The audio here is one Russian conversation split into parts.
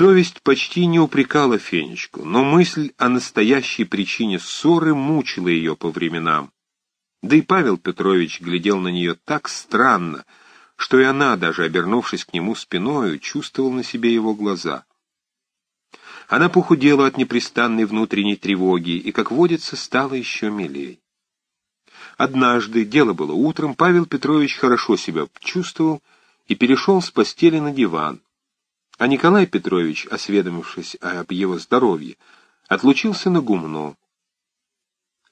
Совесть почти не упрекала Фенечку, но мысль о настоящей причине ссоры мучила ее по временам. Да и Павел Петрович глядел на нее так странно, что и она, даже обернувшись к нему спиною, чувствовала на себе его глаза. Она похудела от непрестанной внутренней тревоги и, как водится, стала еще милей. Однажды, дело было утром, Павел Петрович хорошо себя чувствовал и перешел с постели на диван. А Николай Петрович, осведомившись об его здоровье, отлучился на гумно.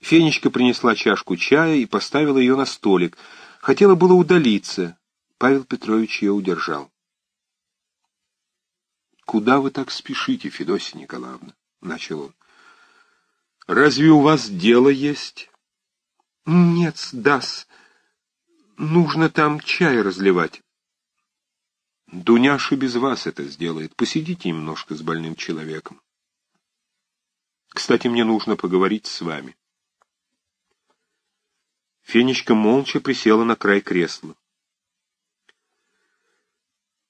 Фенечка принесла чашку чая и поставила ее на столик. Хотела было удалиться. Павел Петрович ее удержал. «Куда вы так спешите, Федосия Николаевна?» — начал он. «Разве у вас дело есть?» «Нет, дас. Нужно там чай разливать». Дуняша без вас это сделает. Посидите немножко с больным человеком. Кстати, мне нужно поговорить с вами. Фенечка молча присела на край кресла.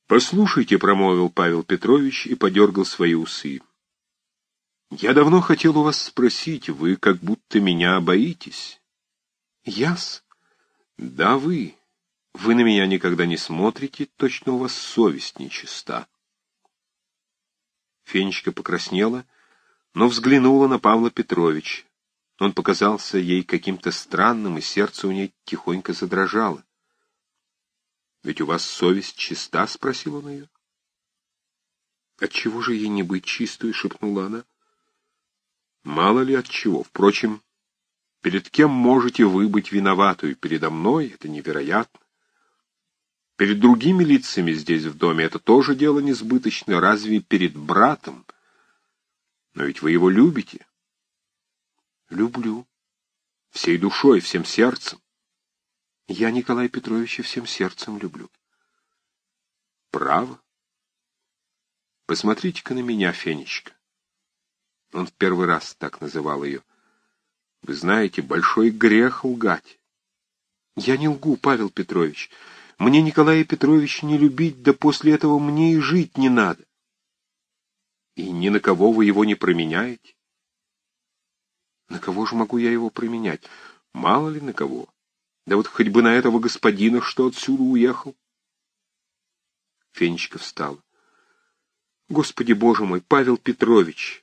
«Послушайте», — промолвил Павел Петрович и подергал свои усы. «Я давно хотел у вас спросить, вы как будто меня боитесь». «Яс?» «Да, вы. Вы на меня никогда не смотрите, точно у вас совесть нечиста. Фенечка покраснела, но взглянула на Павла Петровича. Он показался ей каким-то странным, и сердце у ней тихонько задрожало. «Ведь у вас совесть чиста?» — спросил он ее. «Отчего же ей не быть чистой?» — шепнула она. «Мало ли от чего. Впрочем, перед кем можете вы быть виноватой? Передо мной это невероятно. Перед другими лицами здесь в доме это тоже дело несбыточное, разве перед братом? Но ведь вы его любите. Люблю. Всей душой, всем сердцем. Я Николая Петровича всем сердцем люблю. Право. Посмотрите-ка на меня, Фенечка. Он в первый раз так называл ее. Вы знаете, большой грех лгать. Я не лгу, Павел Петрович. Мне Николая Петровича не любить, да после этого мне и жить не надо. И ни на кого вы его не променяете? На кого же могу я его променять? Мало ли на кого. Да вот хоть бы на этого господина, что отсюда уехал. Фенечка встала. Господи, боже мой, Павел Петрович,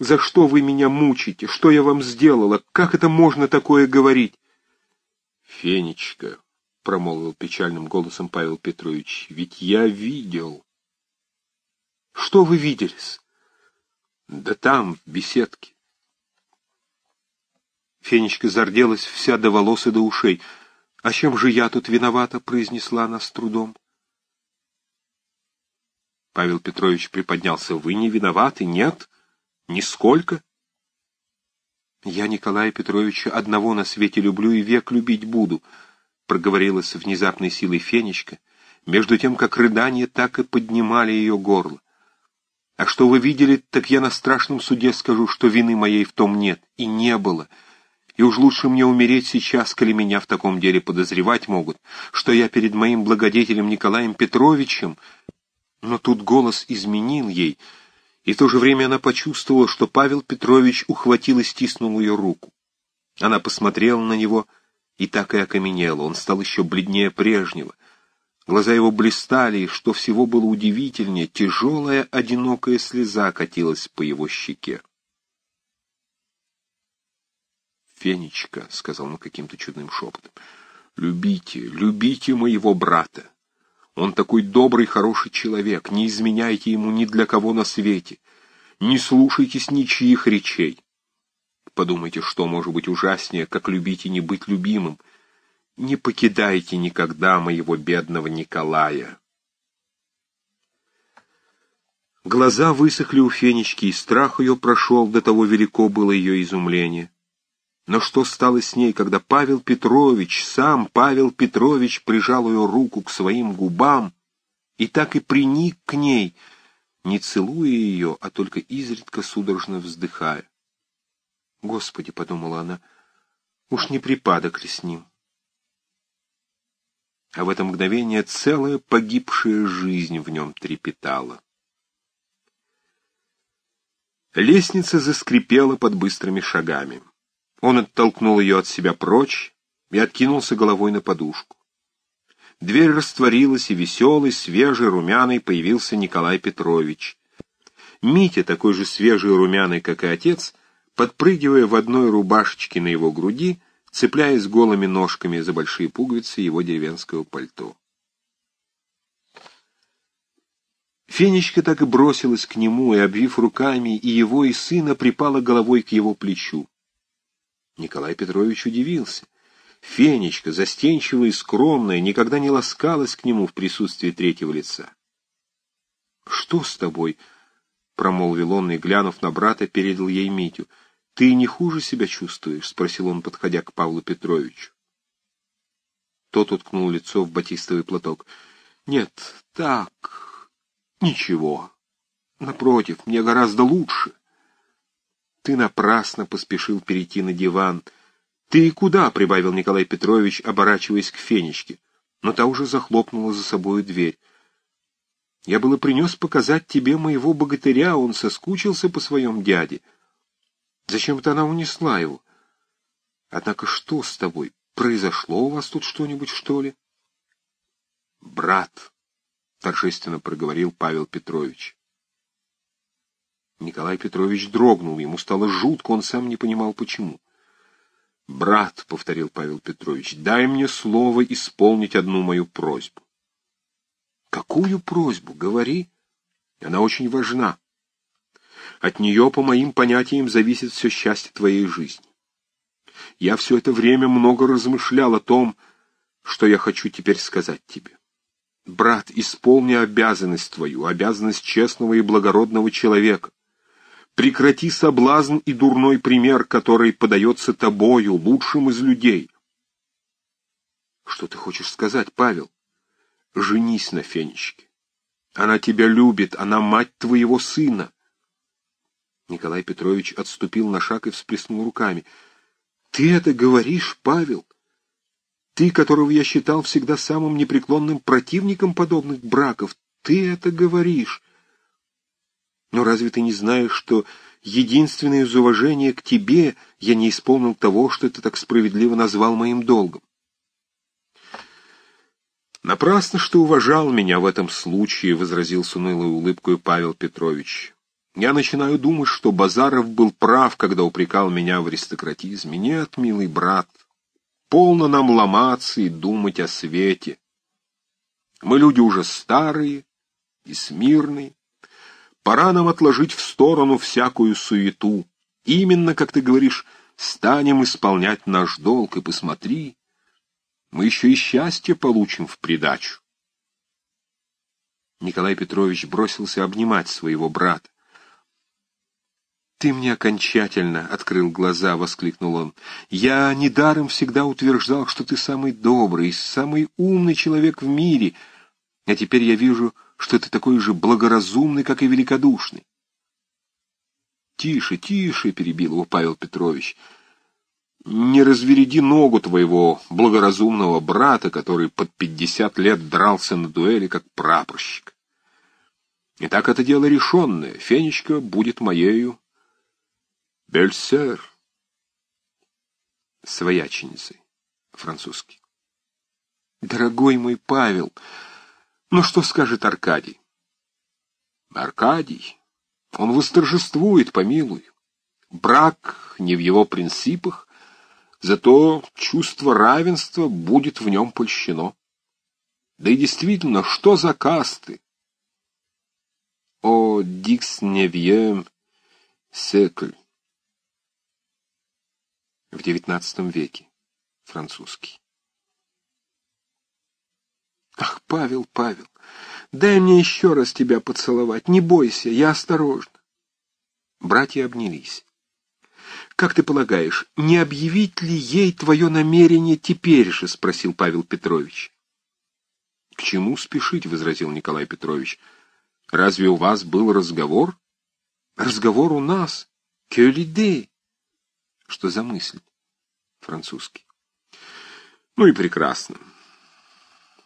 за что вы меня мучите? Что я вам сделала? Как это можно такое говорить? Фенечка, — промолвил печальным голосом Павел Петрович, — ведь я видел. — Что вы виделись? — Да там, в беседке. Фенечка зарделась вся до волос и до ушей. — А чем же я тут виновата? — произнесла она с трудом. Павел Петрович приподнялся. — Вы не виноваты? Нет? Нисколько? — Я Николая Петровича одного на свете люблю и век любить буду, —— проговорила с внезапной силой Фенечка, между тем, как рыдания так и поднимали ее горло. «А что вы видели, так я на страшном суде скажу, что вины моей в том нет, и не было. И уж лучше мне умереть сейчас, коли меня в таком деле подозревать могут, что я перед моим благодетелем Николаем Петровичем...» Но тут голос изменил ей, и в то же время она почувствовала, что Павел Петрович ухватил и стиснул ее руку. Она посмотрела на него — и так и окаменел, он стал еще бледнее прежнего. Глаза его блистали, и, что всего было удивительнее, тяжелая одинокая слеза катилась по его щеке. «Фенечка», — сказал он каким-то чудным шепотом, — «любите, любите моего брата. Он такой добрый, хороший человек, не изменяйте ему ни для кого на свете, не слушайтесь ничьих речей. Подумайте, что может быть ужаснее, как любить и не быть любимым. Не покидайте никогда моего бедного Николая. Глаза высохли у Фенечки, и страх ее прошел, до того велико было ее изумление. Но что стало с ней, когда Павел Петрович, сам Павел Петрович, прижал ее руку к своим губам и так и приник к ней, не целуя ее, а только изредка судорожно вздыхая. Господи, — подумала она, — уж не припадок ли с ним? А в это мгновение целая погибшая жизнь в нем трепетала. Лестница заскрипела под быстрыми шагами. Он оттолкнул ее от себя прочь и откинулся головой на подушку. Дверь растворилась, и веселый, свежий, румяный появился Николай Петрович. Митя, такой же свежий и румяный, как и отец, подпрыгивая в одной рубашечке на его груди, цепляясь голыми ножками за большие пуговицы его деревенского пальто. Фенечка так и бросилась к нему, и, обвив руками, и его, и сына, припала головой к его плечу. Николай Петрович удивился. Фенечка, застенчивая и скромная, никогда не ласкалась к нему в присутствии третьего лица. — Что с тобой? — промолвил он и, глянув на брата, передал ей Митю. — Ты не хуже себя чувствуешь? — спросил он, подходя к Павлу Петровичу. Тот уткнул лицо в батистовый платок. — Нет, так, Ничего. Напротив, мне гораздо лучше. Ты напрасно поспешил перейти на диван. Ты куда? — прибавил Николай Петрович, оборачиваясь к Фенечке. Но та уже захлопнула за собою дверь. Я было принес показать тебе моего богатыря, он соскучился по своем дяде. Зачем-то она унесла его. Однако что с тобой? Произошло у вас тут что-нибудь, что ли? Брат, — торжественно проговорил Павел Петрович. Николай Петрович дрогнул, ему стало жутко, он сам не понимал, почему. «Брат», — повторил Павел Петрович, — «дай мне слово исполнить одну мою просьбу». «Какую просьбу? Говори. Она очень важна. От нее, по моим понятиям, зависит все счастье твоей жизни. Я все это время много размышлял о том, что я хочу теперь сказать тебе. Брат, исполни обязанность твою, обязанность честного и благородного человека. Прекрати соблазн и дурной пример, который подается тобою, лучшим из людей. Что ты хочешь сказать, Павел? Женись на Фенечке. Она тебя любит, она мать твоего сына. Николай Петрович отступил на шаг и всплеснул руками. Ты это говоришь, Павел? Ты, которого я считал всегда самым непреклонным противником подобных браков, ты это говоришь. Но разве ты не знаешь, что единственное из уважения к тебе я не исполнил того, что ты так справедливо назвал моим долгом? Напрасно, что уважал меня в этом случае, — возразил с унылой улыбкой Павел Петрович. Я начинаю думать, что Базаров был прав, когда упрекал меня в аристократизме. Нет, милый брат, — Полно нам ломаться и думать о свете. Мы люди уже старые и смирные. Пора нам отложить в сторону всякую суету. Именно, как ты говоришь, станем исполнять наш долг, и посмотри, мы еще и счастье получим в придачу. Николай Петрович бросился обнимать своего брата. «Ты мне окончательно открыл глаза», — воскликнул он. «Я недаром всегда утверждал, что ты самый добрый, самый умный человек в мире, а теперь я вижу, что ты такой же благоразумный, как и великодушный». «Тише, тише», — перебил его Павел Петрович. «Не развереди ногу твоего благоразумного брата, который под пятьдесят лет дрался на дуэли, как прапорщик. Итак, это дело решенное. Фенечка будет моею Бельсер. Свояченицей. Французский. Дорогой мой Павел, ну что скажет Аркадий? Аркадий. Он восторжествует, помилуй. Брак не в его принципах, зато чувство равенства будет в нем польщено. Да и действительно, что за касты? О, дикс невьем секль в XIX веке. Французский. Ах, Павел, Павел, дай мне еще раз тебя поцеловать. Не бойся, я осторожна. Братья обнялись. «Как ты полагаешь, не объявить ли ей твое намерение теперь же?» — спросил Павел Петрович. «К чему спешить?» — возразил Николай Петрович. «Разве у вас был разговор?» «Разговор у нас. L'idée?» Что за мысль? Французский. Ну и прекрасно.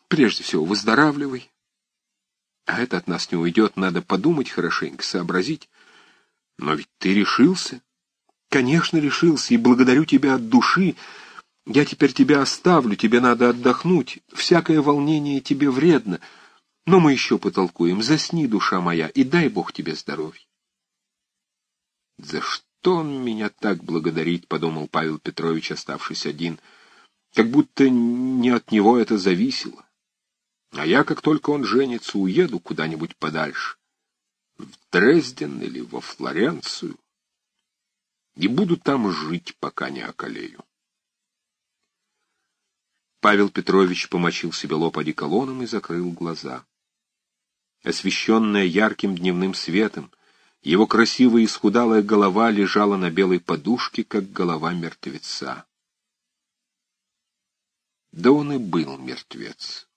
Прежде всего, выздоравливай. А это от нас не уйдет, надо подумать хорошенько, сообразить. Но ведь ты решился. Конечно, решился, и благодарю тебя от души. Я теперь тебя оставлю, тебе надо отдохнуть. Всякое волнение тебе вредно. Но мы еще потолкуем. Засни, душа моя, и дай Бог тебе здоровья. За что он меня так благодарит, подумал Павел Петрович, оставшись один. Как будто не от него это зависело. А я, как только он женится, уеду куда-нибудь подальше. В Дрезден или во Флоренцию и буду там жить, пока не околею. Павел Петрович помочил себе лоб одеколоном и закрыл глаза. Освещенная ярким дневным светом, его красивая исхудалая голова лежала на белой подушке, как голова мертвеца. Да он и был мертвец.